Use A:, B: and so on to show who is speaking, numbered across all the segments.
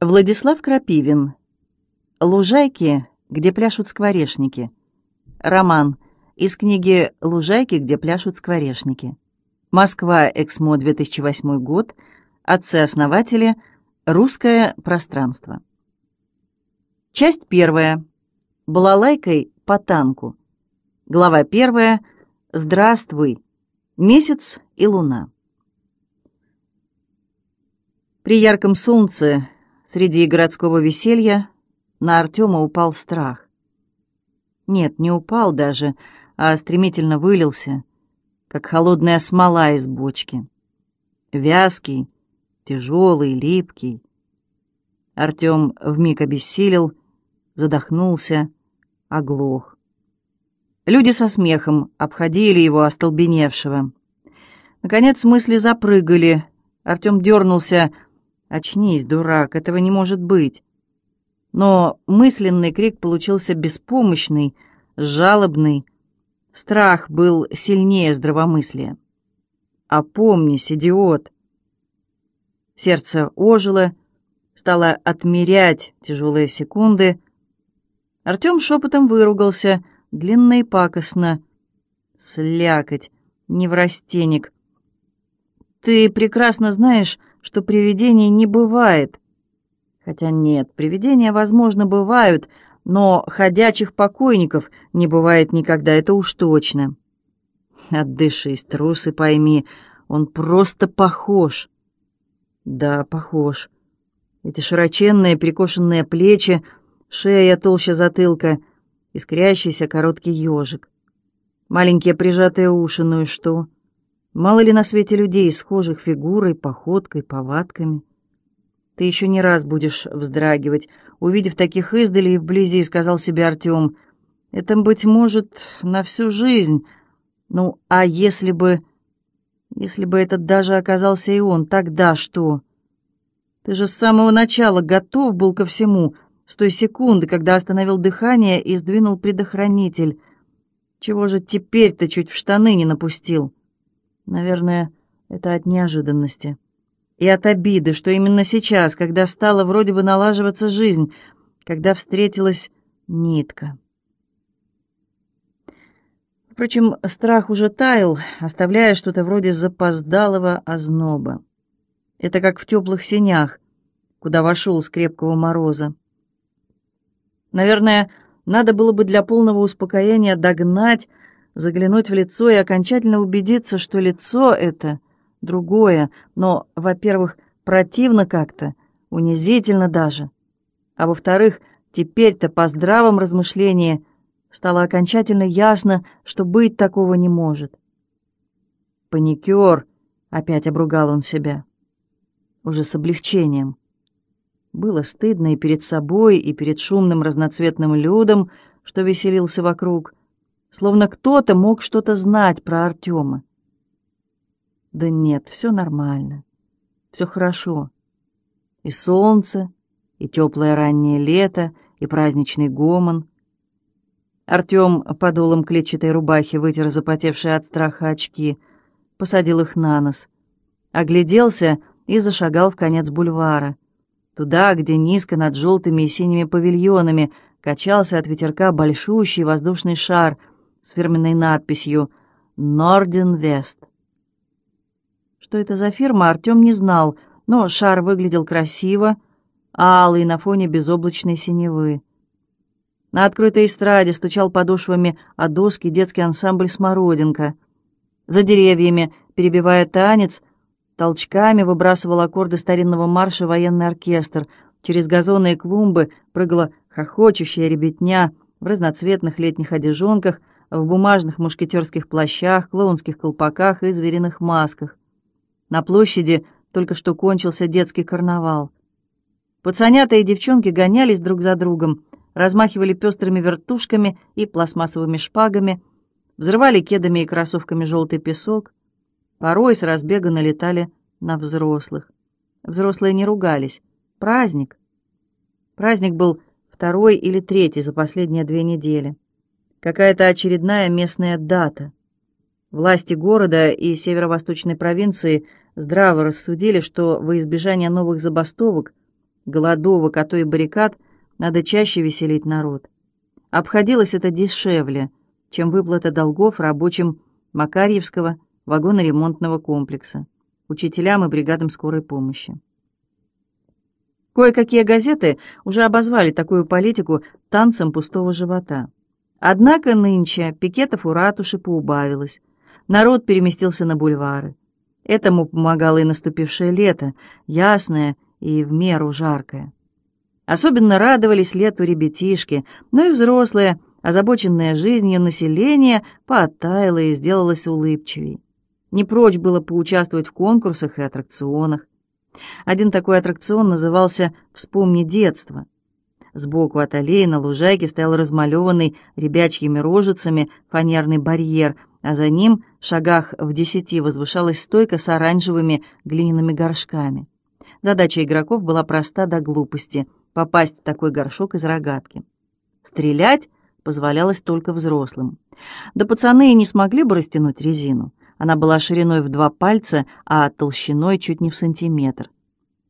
A: Владислав Крапивин. «Лужайки, где пляшут скворечники». Роман из книги «Лужайки, где пляшут скворечники». Москва, Эксмо, 2008 год. Отцы-основатели. Русское пространство. Часть первая. Балалайкой по танку. Глава первая. Здравствуй. Месяц и луна. При ярком солнце Среди городского веселья на Артема упал страх. Нет, не упал даже, а стремительно вылился, как холодная смола из бочки. Вязкий, тяжелый, липкий. Артем вмиг обессилел, задохнулся, оглох. Люди со смехом обходили его остолбеневшего. Наконец мысли запрыгали. Артем дернулся, «Очнись, дурак, этого не может быть!» Но мысленный крик получился беспомощный, жалобный. Страх был сильнее здравомыслия. «Опомнись, идиот!» Сердце ожило, стало отмерять тяжелые секунды. Артем шепотом выругался, длинно и пакостно. «Слякоть, неврастенник!» «Ты прекрасно знаешь, что привидений не бывает. Хотя нет, привидения, возможно, бывают, но ходячих покойников не бывает никогда, это уж точно. Отдышись, трус, и пойми, он просто похож. Да, похож. Эти широченные перекошенные плечи, шея толще затылка, искрящийся короткий ежик. Маленькие прижатые уши, ну и что? — Мало ли на свете людей, схожих фигурой, походкой, повадками. Ты еще не раз будешь вздрагивать, увидев таких издали и вблизи, сказал себе Артем. Это, быть может, на всю жизнь. Ну, а если бы... Если бы этот даже оказался и он, тогда что? Ты же с самого начала готов был ко всему, с той секунды, когда остановил дыхание и сдвинул предохранитель. Чего же теперь ты чуть в штаны не напустил?» Наверное, это от неожиданности. И от обиды, что именно сейчас, когда стала вроде бы налаживаться жизнь, когда встретилась нитка. Впрочем, страх уже таял, оставляя что-то вроде запоздалого озноба. Это как в теплых сенях, куда вошел с крепкого мороза. Наверное, надо было бы для полного успокоения догнать, заглянуть в лицо и окончательно убедиться, что лицо это другое, но, во-первых, противно как-то, унизительно даже, а во-вторых, теперь-то по здравом размышлении стало окончательно ясно, что быть такого не может. «Паникер!» — опять обругал он себя. Уже с облегчением. Было стыдно и перед собой, и перед шумным разноцветным людом, что веселился вокруг, словно кто-то мог что-то знать про Артема. Да нет, все нормально, все хорошо. И солнце, и теплое раннее лето, и праздничный гомон. Артем подолом клетчатой рубахи вытер запотевшие от страха очки, посадил их на нос, огляделся и зашагал в конец бульвара, туда, где низко над желтыми и синими павильонами качался от ветерка большущий воздушный шар — с фирменной надписью «Норден Вест». Что это за фирма, Артем не знал, но шар выглядел красиво, алый на фоне безоблачной синевы. На открытой эстраде стучал подошвами о доски детский ансамбль «Смородинка». За деревьями, перебивая танец, толчками выбрасывал аккорды старинного марша военный оркестр. Через газоны и клумбы прыгала хохочущая ребятня в разноцветных летних одежонках — в бумажных мушкетерских плащах, клоунских колпаках и звериных масках. На площади только что кончился детский карнавал. Пацанята и девчонки гонялись друг за другом, размахивали пестрыми вертушками и пластмассовыми шпагами, взрывали кедами и кроссовками желтый песок, порой с разбега налетали на взрослых. Взрослые не ругались. Праздник. Праздник был второй или третий за последние две недели какая-то очередная местная дата. Власти города и северо-восточной провинции здраво рассудили, что во избежание новых забастовок голодовок, а то и баррикад, надо чаще веселить народ. Обходилось это дешевле, чем выплата долгов рабочим Макарьевского вагоноремонтного комплекса, учителям и бригадам скорой помощи. Кое-какие газеты уже обозвали такую политику танцем пустого живота. Однако нынче пикетов у ратуши поубавилось, народ переместился на бульвары. Этому помогало и наступившее лето, ясное и в меру жаркое. Особенно радовались лету ребятишки, но и взрослые, озабоченное жизнью население, пооттаяло и сделалось улыбчивей. Не прочь было поучаствовать в конкурсах и аттракционах. Один такой аттракцион назывался «Вспомни детство». Сбоку от аллеи на лужайке стоял размалеванный ребячьими рожицами фанерный барьер, а за ним, в шагах в десяти, возвышалась стойка с оранжевыми глиняными горшками. Задача игроков была проста до глупости — попасть в такой горшок из рогатки. Стрелять позволялось только взрослым. Да пацаны и не смогли бы растянуть резину. Она была шириной в два пальца, а толщиной чуть не в сантиметр.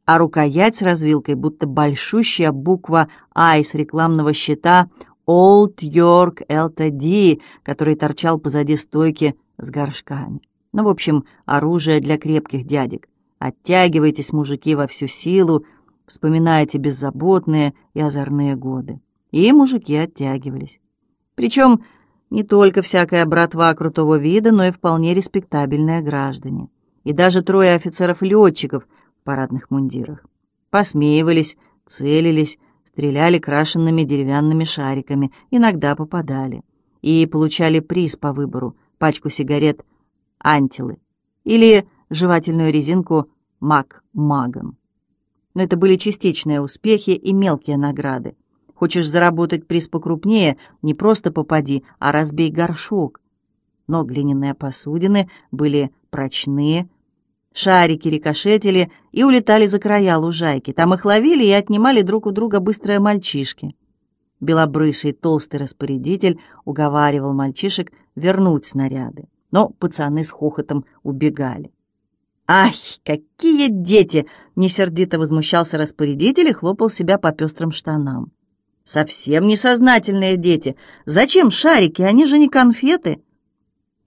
A: А рукоять с развилкой, будто большущая буква «А» из рекламного щита «Old York Ltd», который торчал позади стойки с горшками. Ну, в общем, оружие для крепких дядек. Оттягивайтесь, мужики, во всю силу, вспоминаете беззаботные и озорные годы. И мужики оттягивались. Причем не только всякая братва крутого вида, но и вполне респектабельные граждане. И даже трое офицеров-летчиков парадных мундирах. Посмеивались, целились, стреляли крашенными деревянными шариками, иногда попадали. И получали приз по выбору — пачку сигарет «Антилы» или жевательную резинку «Мак Маган» но это были частичные успехи и мелкие награды. Хочешь заработать приз покрупнее, не просто попади, а разбей горшок. Но глиняные посудины были прочные, шарики рикошетили и улетали за края лужайки. Там их ловили и отнимали друг у друга быстрые мальчишки. Белобрысый толстый распорядитель уговаривал мальчишек вернуть снаряды, но пацаны с хохотом убегали. «Ай, какие дети!» — несердито возмущался распорядитель и хлопал себя по пестрым штанам. «Совсем несознательные дети! Зачем шарики? Они же не конфеты!»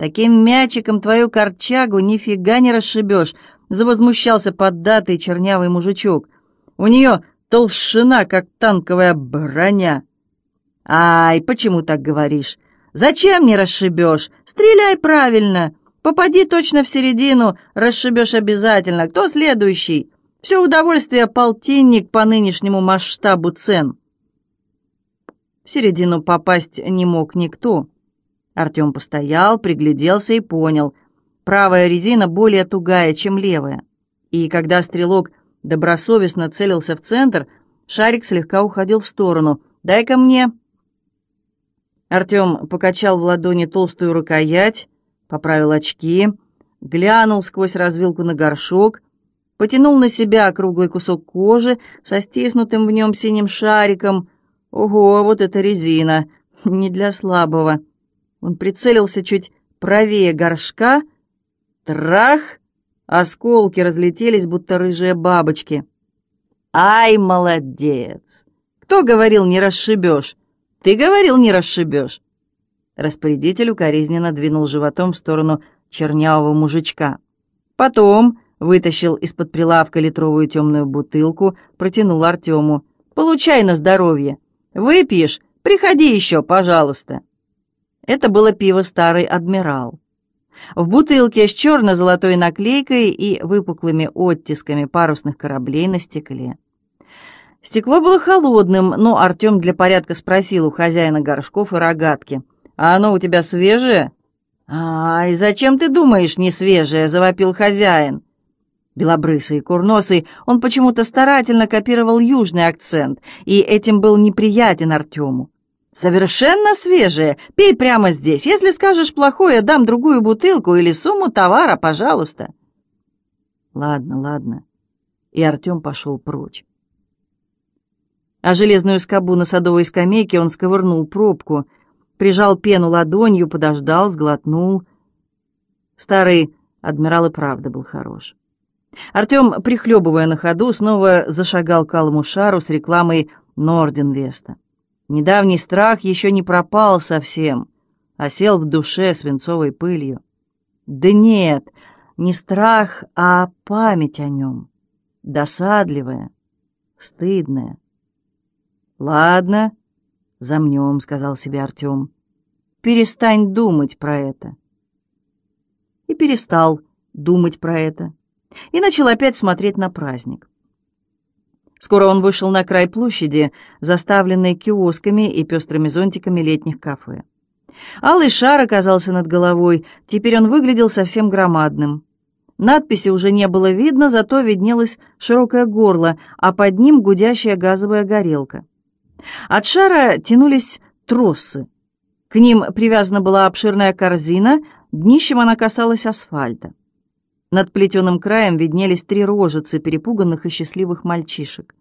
A: «Таким мячиком твою корчагу нифига не расшибешь!» — завозмущался поддатый чернявый мужичок. «У нее толщина, как танковая броня!» «Ай, почему так говоришь? Зачем не расшибешь? Стреляй правильно!» Попади точно в середину, расшибешь обязательно. Кто следующий? Все удовольствие полтинник по нынешнему масштабу цен. В середину попасть не мог никто. Артем постоял, пригляделся и понял. Правая резина более тугая, чем левая. И когда стрелок добросовестно целился в центр, шарик слегка уходил в сторону. «Дай-ка мне!» Артем покачал в ладони толстую рукоять, поправил очки, глянул сквозь развилку на горшок, потянул на себя круглый кусок кожи со стиснутым в нем синим шариком. Ого, вот это резина! Не для слабого. Он прицелился чуть правее горшка. Трах! Осколки разлетелись, будто рыжие бабочки. «Ай, молодец! Кто говорил, не расшибешь? Ты говорил, не расшибешь!» Распорядитель укоризненно двинул животом в сторону чернявого мужичка. Потом вытащил из-под прилавка литровую темную бутылку, протянул Артему. «Получай на здоровье. Выпьешь? Приходи еще, пожалуйста». Это было пиво «Старый адмирал». В бутылке с черно-золотой наклейкой и выпуклыми оттисками парусных кораблей на стекле. Стекло было холодным, но Артем для порядка спросил у хозяина горшков и рогатки. А оно у тебя свежее?» «Ай, зачем ты думаешь, не свежее?» — завопил хозяин. Белобрысый и курносый, он почему-то старательно копировал южный акцент, и этим был неприятен Артему. «Совершенно свежее. Пей прямо здесь. Если скажешь плохое, дам другую бутылку или сумму товара, пожалуйста». «Ладно, ладно». И Артем пошел прочь. А железную скобу на садовой скамейке он сковырнул пробку — прижал пену ладонью, подождал, сглотнул. Старый адмирал и правда был хорош. Артем, прихлебывая на ходу, снова зашагал к алому шару с рекламой Норденвеста. Недавний страх еще не пропал совсем, а сел в душе свинцовой пылью. Да нет, не страх, а память о нем. Досадливая, стыдная. «Ладно, замнем», — сказал себе Артем. «Перестань думать про это». И перестал думать про это. И начал опять смотреть на праздник. Скоро он вышел на край площади, заставленной киосками и пестрыми зонтиками летних кафе. Алый шар оказался над головой, теперь он выглядел совсем громадным. Надписи уже не было видно, зато виднелось широкое горло, а под ним гудящая газовая горелка. От шара тянулись тросы. К ним привязана была обширная корзина, днищем она касалась асфальта. Над плетеным краем виднелись три рожицы перепуганных и счастливых мальчишек.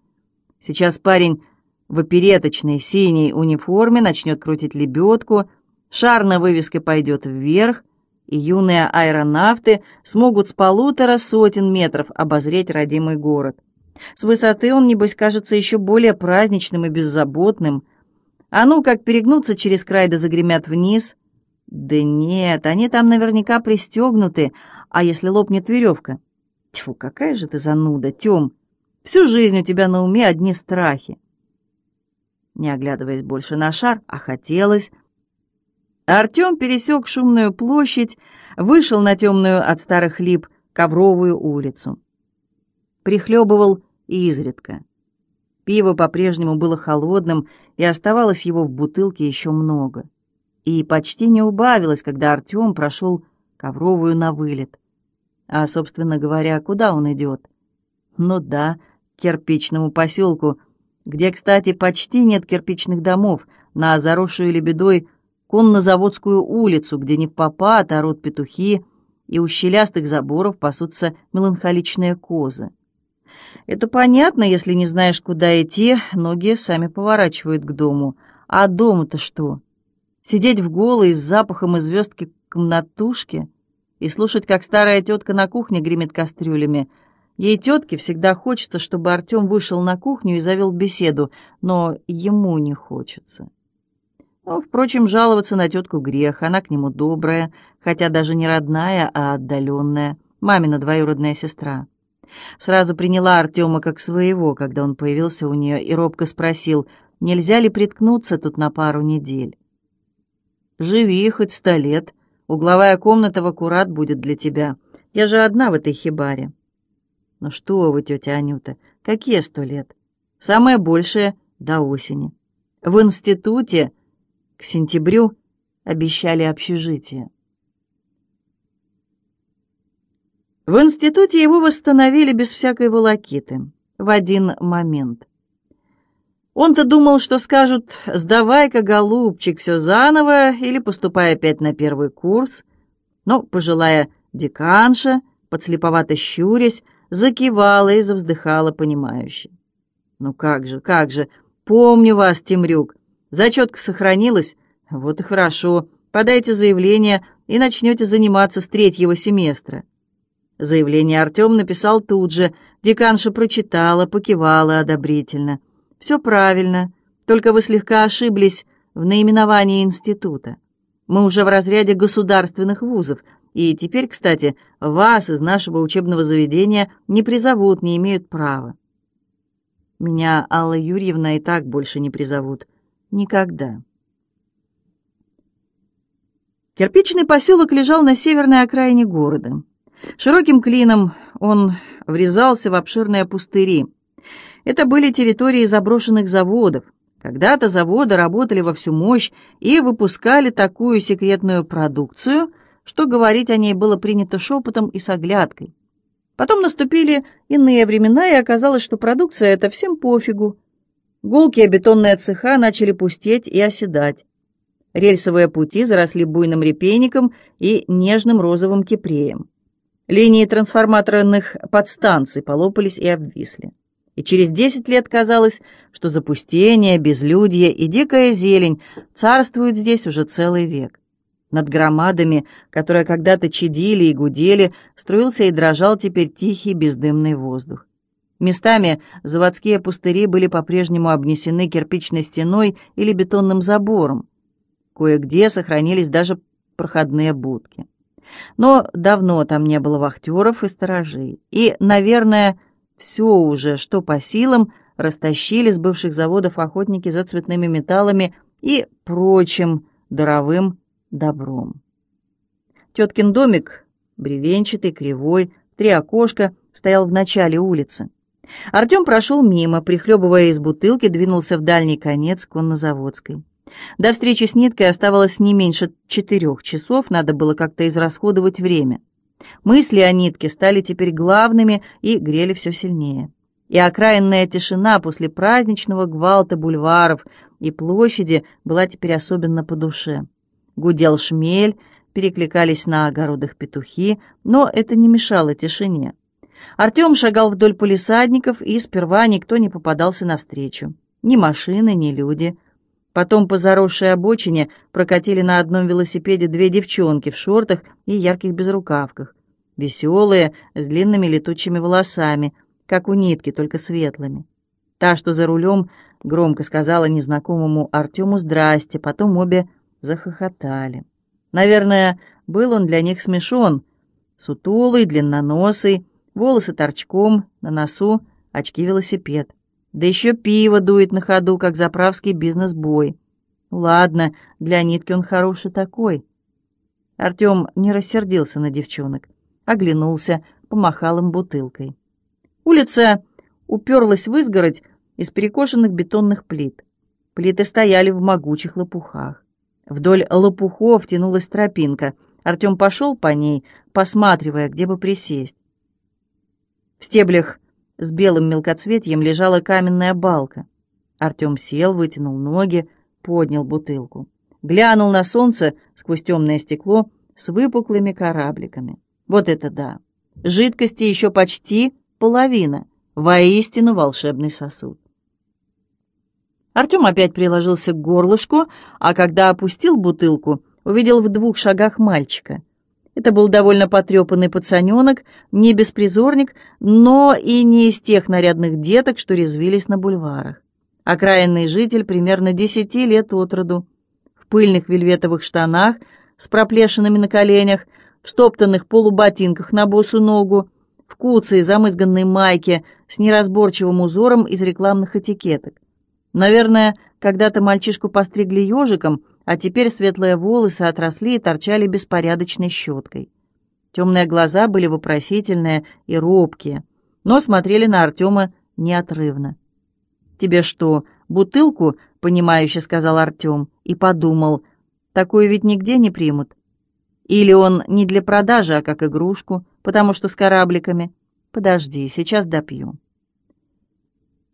A: Сейчас парень в опереточной синей униформе начнет крутить лебедку, шар на вывеске пойдет вверх, и юные аэронавты смогут с полутора сотен метров обозреть родимый город. С высоты он, небось, кажется еще более праздничным и беззаботным. А ну, как перегнуться через край да загремят вниз. Да нет, они там наверняка пристегнуты, а если лопнет веревка? Тьфу, какая же ты зануда, Тем! Всю жизнь у тебя на уме одни страхи. Не оглядываясь больше на шар, а хотелось... Артем пересек шумную площадь, вышел на темную от старых лип ковровую улицу. Прихлебывал изредка. Пиво по-прежнему было холодным, и оставалось его в бутылке еще много. И почти не убавилось, когда Артем прошел ковровую на вылет. А, собственно говоря, куда он идет? Ну да, к кирпичному поселку, где, кстати, почти нет кирпичных домов, на заросшую лебедой коннозаводскую улицу, где не в попад орут петухи, и у щелястых заборов пасутся меланхоличные козы. Это понятно, если не знаешь, куда идти, ноги сами поворачивают к дому. А дому-то что? Сидеть в голой с запахом и звездки комнатушки и слушать, как старая тетка на кухне гремит кастрюлями. Ей тетке всегда хочется, чтобы Артем вышел на кухню и завел беседу, но ему не хочется. Ну, впрочем, жаловаться на тетку грех, она к нему добрая, хотя даже не родная, а отдаленная, мамина двоюродная сестра. Сразу приняла Артема как своего, когда он появился у нее, и робко спросил, нельзя ли приткнуться тут на пару недель. «Живи хоть сто лет, угловая комната в аккурат будет для тебя. Я же одна в этой хибаре». «Ну что вы, тетя Анюта, какие сто лет? Самое большее — до осени. В институте к сентябрю обещали общежитие». В институте его восстановили без всякой волокиты, в один момент. Он-то думал, что скажут «сдавай-ка, голубчик, все заново» или «поступай опять на первый курс». Но пожилая деканша, подслеповато щурясь, закивала и завздыхала понимающе. «Ну как же, как же, помню вас, Темрюк. Зачетка сохранилась? Вот и хорошо. Подайте заявление и начнете заниматься с третьего семестра». Заявление Артем написал тут же. Деканша прочитала, покивала одобрительно. «Все правильно, только вы слегка ошиблись в наименовании института. Мы уже в разряде государственных вузов, и теперь, кстати, вас из нашего учебного заведения не призовут, не имеют права. Меня Алла Юрьевна и так больше не призовут. Никогда». Кирпичный поселок лежал на северной окраине города. Широким клином он врезался в обширные пустыри. Это были территории заброшенных заводов. Когда-то заводы работали во всю мощь и выпускали такую секретную продукцию, что говорить о ней было принято шепотом и с оглядкой. Потом наступили иные времена, и оказалось, что продукция эта всем пофигу. Гулкие бетонные цеха начали пустеть и оседать. Рельсовые пути заросли буйным репейником и нежным розовым кипреем. Линии трансформаторных подстанций полопались и обвисли. И через десять лет казалось, что запустение, безлюдье и дикая зелень царствуют здесь уже целый век. Над громадами, которые когда-то чадили и гудели, струился и дрожал теперь тихий бездымный воздух. Местами заводские пустыри были по-прежнему обнесены кирпичной стеной или бетонным забором. Кое-где сохранились даже проходные будки. Но давно там не было вахтеров и сторожей. И, наверное, все уже, что по силам, растащили с бывших заводов охотники за цветными металлами и прочим даровым добром. Теткин домик, бревенчатый, кривой, три окошка, стоял в начале улицы. Артем прошел мимо, прихлебывая из бутылки, двинулся в дальний конец коннозаводской. До встречи с Ниткой оставалось не меньше четырех часов, надо было как-то израсходовать время. Мысли о Нитке стали теперь главными и грели все сильнее. И окраинная тишина после праздничного гвалта бульваров и площади была теперь особенно по душе. Гудел шмель, перекликались на огородах петухи, но это не мешало тишине. Артем шагал вдоль полисадников, и сперва никто не попадался навстречу. Ни машины, ни люди. Потом по заросшей обочине прокатили на одном велосипеде две девчонки в шортах и ярких безрукавках. Веселые, с длинными летучими волосами, как у нитки, только светлыми. Та, что за рулем, громко сказала незнакомому Артему «Здрасте», потом обе захохотали. Наверное, был он для них смешон, сутулый, длинноносый, волосы торчком, на носу очки-велосипед. Да еще пиво дует на ходу, как заправский бизнес-бой. Ладно, для нитки он хороший такой. Артем не рассердился на девчонок, оглянулся, помахал им бутылкой. Улица уперлась в изгородь из перекошенных бетонных плит. Плиты стояли в могучих лопухах. Вдоль лопухов тянулась тропинка. Артем пошел по ней, посматривая, где бы присесть. В стеблях с белым мелкоцветьем лежала каменная балка. Артем сел, вытянул ноги, поднял бутылку. Глянул на солнце сквозь темное стекло с выпуклыми корабликами. Вот это да! Жидкости еще почти половина. Воистину волшебный сосуд. Артем опять приложился к горлышку, а когда опустил бутылку, увидел в двух шагах мальчика. Это был довольно потрепанный пацаненок, не беспризорник, но и не из тех нарядных деток, что резвились на бульварах. Окраинный житель примерно десяти лет от роду, в пыльных вельветовых штанах, с проплешинами на коленях, в стоптанных полуботинках на босу ногу, в куце и замызганной майке с неразборчивым узором из рекламных этикеток. Наверное, когда-то мальчишку постригли ежиком, а теперь светлые волосы отросли и торчали беспорядочной щеткой. Темные глаза были вопросительные и робкие, но смотрели на Артема неотрывно. «Тебе что, бутылку?» — понимающе сказал Артем и подумал. «Такую ведь нигде не примут. Или он не для продажи, а как игрушку, потому что с корабликами. Подожди, сейчас допью».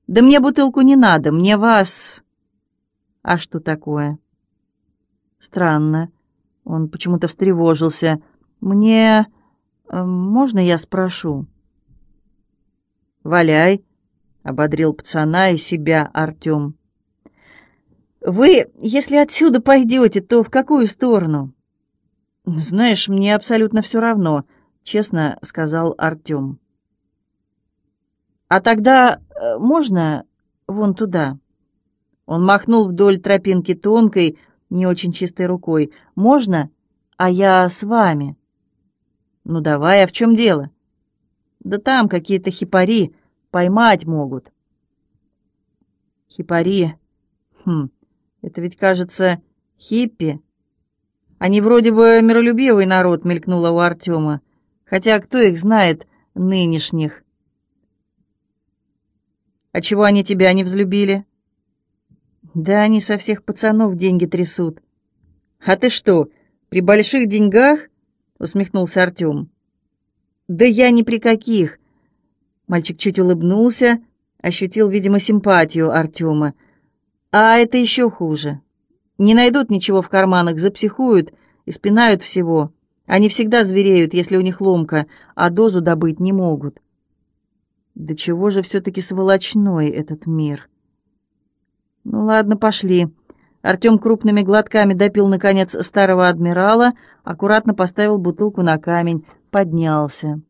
A: «Да мне бутылку не надо, мне вас...» «А что такое?» «Странно». Он почему-то встревожился. «Мне... Э, можно я спрошу?» «Валяй», — ободрил пацана и себя Артем. «Вы, если отсюда пойдете, то в какую сторону?» «Знаешь, мне абсолютно все равно», — честно сказал Артем. «А тогда э, можно вон туда?» Он махнул вдоль тропинки тонкой, не очень чистой рукой. «Можно? А я с вами». «Ну давай, а в чем дело?» «Да там какие-то хипари поймать могут». «Хипари? Хм, это ведь, кажется, хиппи». «Они вроде бы миролюбивый народ», — мелькнуло у Артема. «Хотя кто их знает, нынешних?» «А чего они тебя не взлюбили?» Да они со всех пацанов деньги трясут. А ты что, при больших деньгах? Усмехнулся Артем. Да я ни при каких. Мальчик чуть улыбнулся, ощутил, видимо, симпатию Артема. А это еще хуже. Не найдут ничего в карманах, запсихуют и спинают всего. Они всегда звереют, если у них ломка, а дозу добыть не могут. Да чего же все-таки сволочной этот мир?» «Ну ладно, пошли». Артем крупными глотками допил, наконец, старого адмирала, аккуратно поставил бутылку на камень, поднялся.